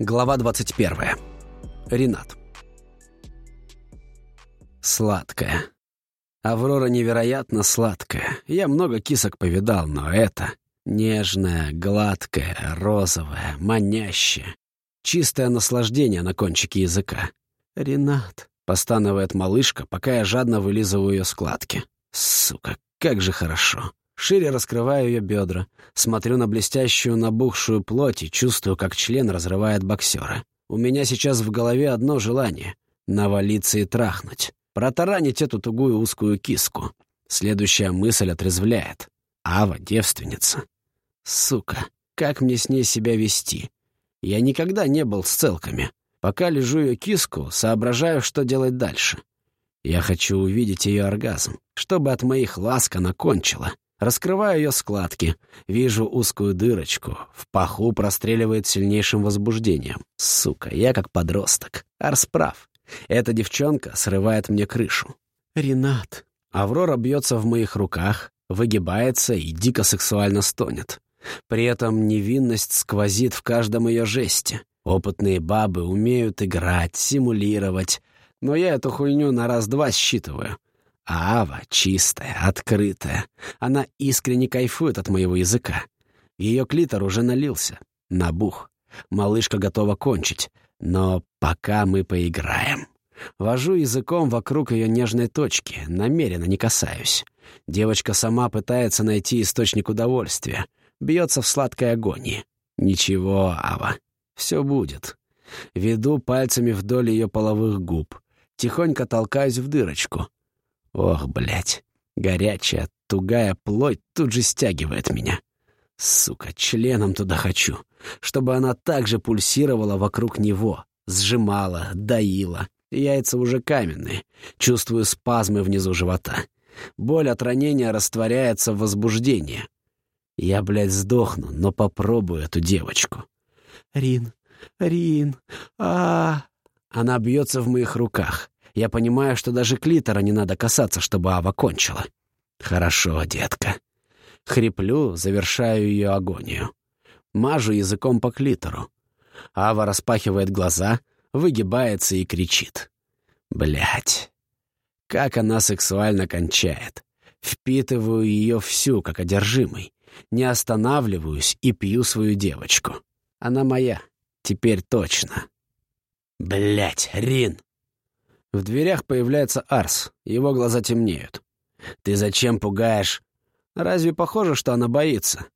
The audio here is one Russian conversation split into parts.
Глава 21. Ренат. Сладкая. Аврора невероятно сладкая. Я много кисок повидал, но это нежная, гладкая, розовая, манящая. Чистое наслаждение на кончике языка. «Ренат», — постанывает малышка, пока я жадно вылизываю ее складки. «Сука, как же хорошо». Шире раскрываю ее бедра, смотрю на блестящую набухшую плоть и чувствую, как член разрывает боксера. У меня сейчас в голове одно желание — навалиться и трахнуть. Протаранить эту тугую узкую киску. Следующая мысль отрезвляет. Ава — девственница. Сука, как мне с ней себя вести? Я никогда не был с целками. Пока лежу ее киску, соображаю, что делать дальше. Я хочу увидеть ее оргазм, чтобы от моих ласк она кончила. Раскрываю ее складки. Вижу узкую дырочку. В паху простреливает сильнейшим возбуждением. Сука, я как подросток. Арс прав. Эта девчонка срывает мне крышу. «Ренат». Аврора бьется в моих руках, выгибается и дико сексуально стонет. При этом невинность сквозит в каждом ее жесте. Опытные бабы умеют играть, симулировать, но я эту хуйню на раз-два считываю. А Ава чистая, открытая. Она искренне кайфует от моего языка. Ее клитор уже налился, набух. Малышка готова кончить, но пока мы поиграем. Вожу языком вокруг ее нежной точки, намеренно не касаюсь. Девочка сама пытается найти источник удовольствия, бьется в сладкой агонии. Ничего, Ава, все будет. Веду пальцами вдоль ее половых губ, тихонько толкаюсь в дырочку — Ох, блядь, горячая, тугая плоть тут же стягивает меня. Сука, членом туда хочу, чтобы она также пульсировала вокруг него, сжимала, доила. Яйца уже каменные, чувствую спазмы внизу живота. Боль от ранения растворяется в возбуждении. Я, блядь, сдохну, но попробую эту девочку. Рин, Рин, а. Она бьется в моих руках. Я понимаю, что даже клитора не надо касаться, чтобы Ава кончила. Хорошо, детка. Хриплю, завершаю ее агонию. Мажу языком по клитору. Ава распахивает глаза, выгибается и кричит. Блять. Как она сексуально кончает. Впитываю ее всю, как одержимый. Не останавливаюсь и пью свою девочку. Она моя. Теперь точно. Блять, Рин. В дверях появляется Арс, его глаза темнеют. «Ты зачем пугаешь?» «Разве похоже, что она боится?»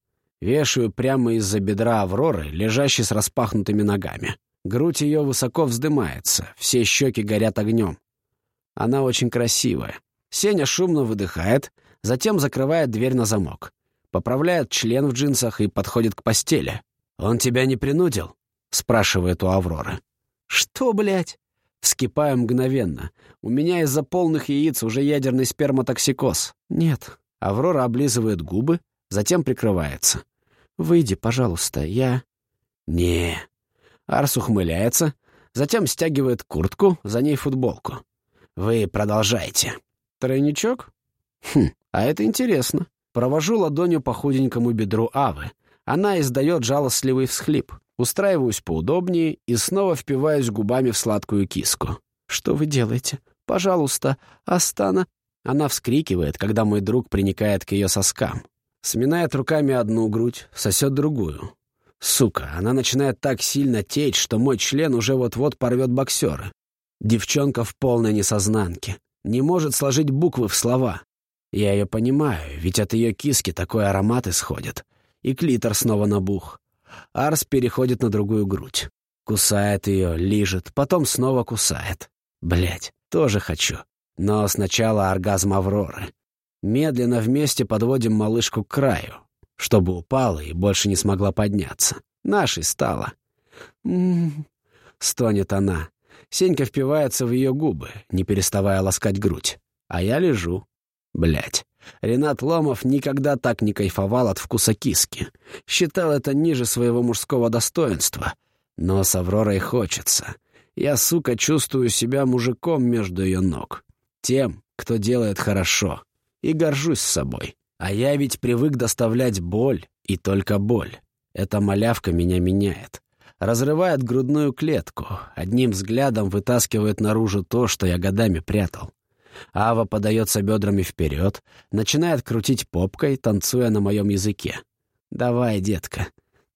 Вешаю прямо из-за бедра Авроры, лежащей с распахнутыми ногами. Грудь ее высоко вздымается, все щеки горят огнем. Она очень красивая. Сеня шумно выдыхает, затем закрывает дверь на замок. Поправляет член в джинсах и подходит к постели. «Он тебя не принудил?» — спрашивает у Авроры. «Что, блядь?» Вскипаю мгновенно. У меня из-за полных яиц уже ядерный сперматоксикоз. Нет. Аврора облизывает губы, затем прикрывается. «Выйди, пожалуйста, я...» «Не». Арс ухмыляется, затем стягивает куртку, за ней футболку. «Вы продолжайте». «Тройничок?» «Хм, а это интересно». Провожу ладонью по худенькому бедру Авы. Она издает жалостливый всхлип. Устраиваюсь поудобнее и снова впиваюсь губами в сладкую киску. «Что вы делаете? Пожалуйста, Астана...» Она вскрикивает, когда мой друг приникает к ее соскам. Сминает руками одну грудь, сосет другую. Сука, она начинает так сильно течь, что мой член уже вот-вот порвет боксера. Девчонка в полной несознанке. Не может сложить буквы в слова. Я ее понимаю, ведь от ее киски такой аромат исходит. И клитор снова набух. Арс переходит на другую грудь. Кусает ее, лижет, потом снова кусает. Блять, тоже хочу. Но сначала оргазм Авроры. Медленно вместе подводим малышку к краю, чтобы упала и больше не смогла подняться. Нашей стала. «М-м-м», стонет она. Сенька впивается в ее губы, не переставая ласкать грудь. А я лежу. Блять. Ренат Ломов никогда так не кайфовал от вкуса киски. Считал это ниже своего мужского достоинства. Но с Авророй хочется. Я, сука, чувствую себя мужиком между ее ног. Тем, кто делает хорошо. И горжусь собой. А я ведь привык доставлять боль, и только боль. Эта малявка меня меняет. разрывает грудную клетку, одним взглядом вытаскивает наружу то, что я годами прятал. Ава подается бедрами вперед, начинает крутить попкой, танцуя на моем языке. «Давай, детка,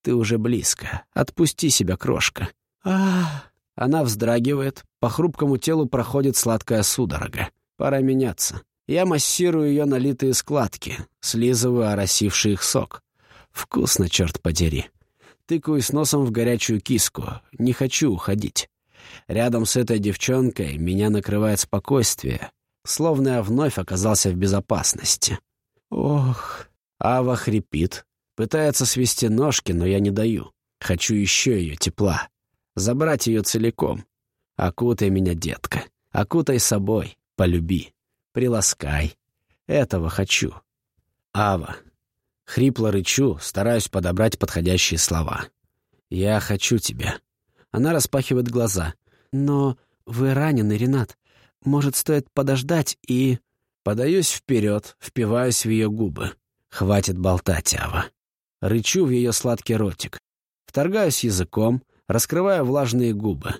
ты уже близко. Отпусти себя, крошка». А, Она вздрагивает, по хрупкому телу проходит сладкая судорога. Пора меняться. Я массирую ее налитые складки, слизываю оросивший их сок. Вкусно, черт подери. Тыкаюсь носом в горячую киску. Не хочу уходить. Рядом с этой девчонкой меня накрывает спокойствие, словно я вновь оказался в безопасности. Ох, Ава хрипит, пытается свести ножки, но я не даю. Хочу еще ее тепла. Забрать ее целиком. Окутай меня, детка. Окутай собой, полюби. Приласкай. Этого хочу. Ава. Хрипло рычу, стараюсь подобрать подходящие слова. «Я хочу тебя». Она распахивает глаза. «Но вы ранены, Ренат. Может, стоит подождать и...» Подаюсь вперед, впиваюсь в ее губы. Хватит болтать, Ава. Рычу в ее сладкий ротик. Вторгаюсь языком, раскрываю влажные губы.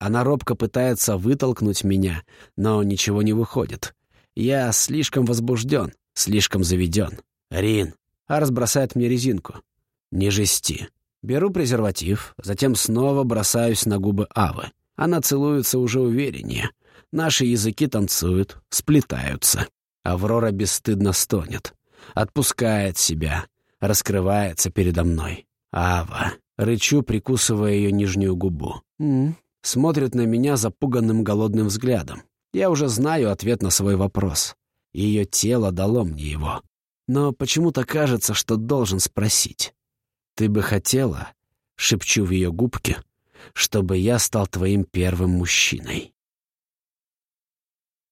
Она робко пытается вытолкнуть меня, но ничего не выходит. Я слишком возбужден, слишком заведен. Рин. Арс бросает мне резинку. Не жести. Беру презерватив, затем снова бросаюсь на губы Авы. Она целуется уже увереннее. Наши языки танцуют, сплетаются. Аврора бесстыдно стонет. Отпускает себя, раскрывается передо мной. Ава. Рычу, прикусывая ее нижнюю губу. «М -м". Смотрит на меня запуганным голодным взглядом. Я уже знаю ответ на свой вопрос. Ее тело дало мне его. Но почему-то кажется, что должен спросить. «Ты бы хотела?» — шепчу в ее губке, «чтобы я стал твоим первым мужчиной».